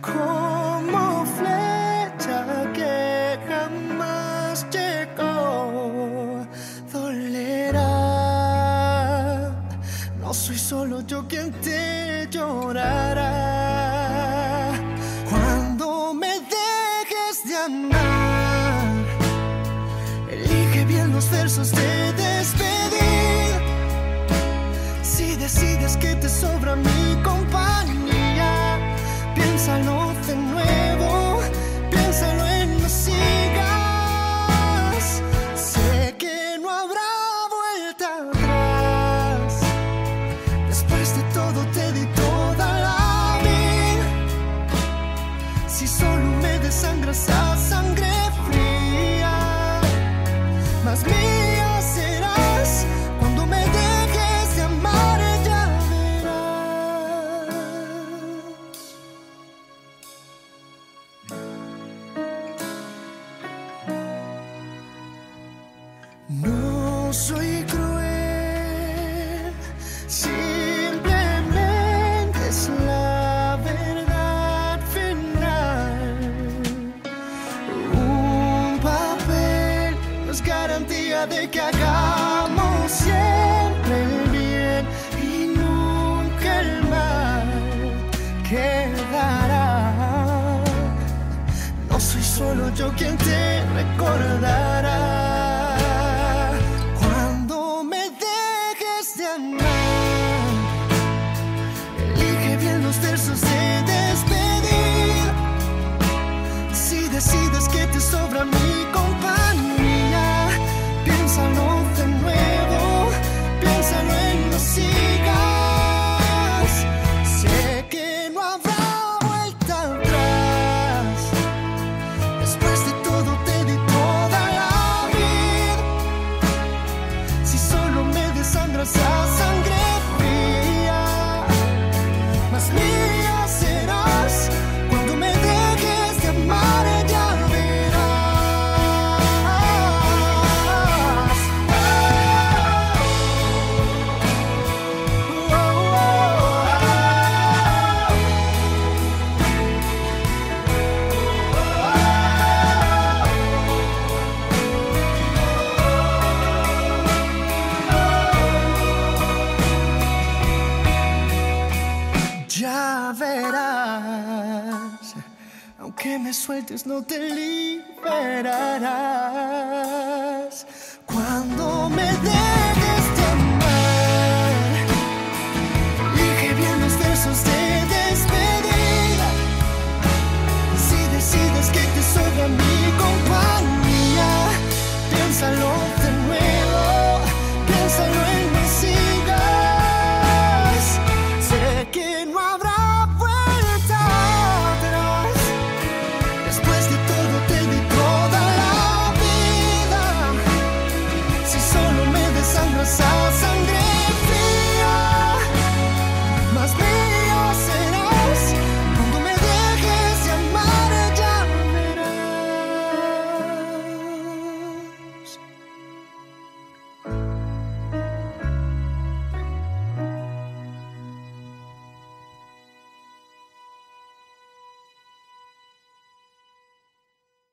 como flecha que jamás llegó, dolerá. No soy solo yo quien te llorará cuando me dejes de andar. Elige bien los versos de Si solo me desangras a sangre fría, más mía serás cuando me dejes de amar, ya verás. No soy garantía de que hagamos siempre el bien y nunca el mal quedará. No soy solo yo quien te recordará. que me sueltes no te liberará.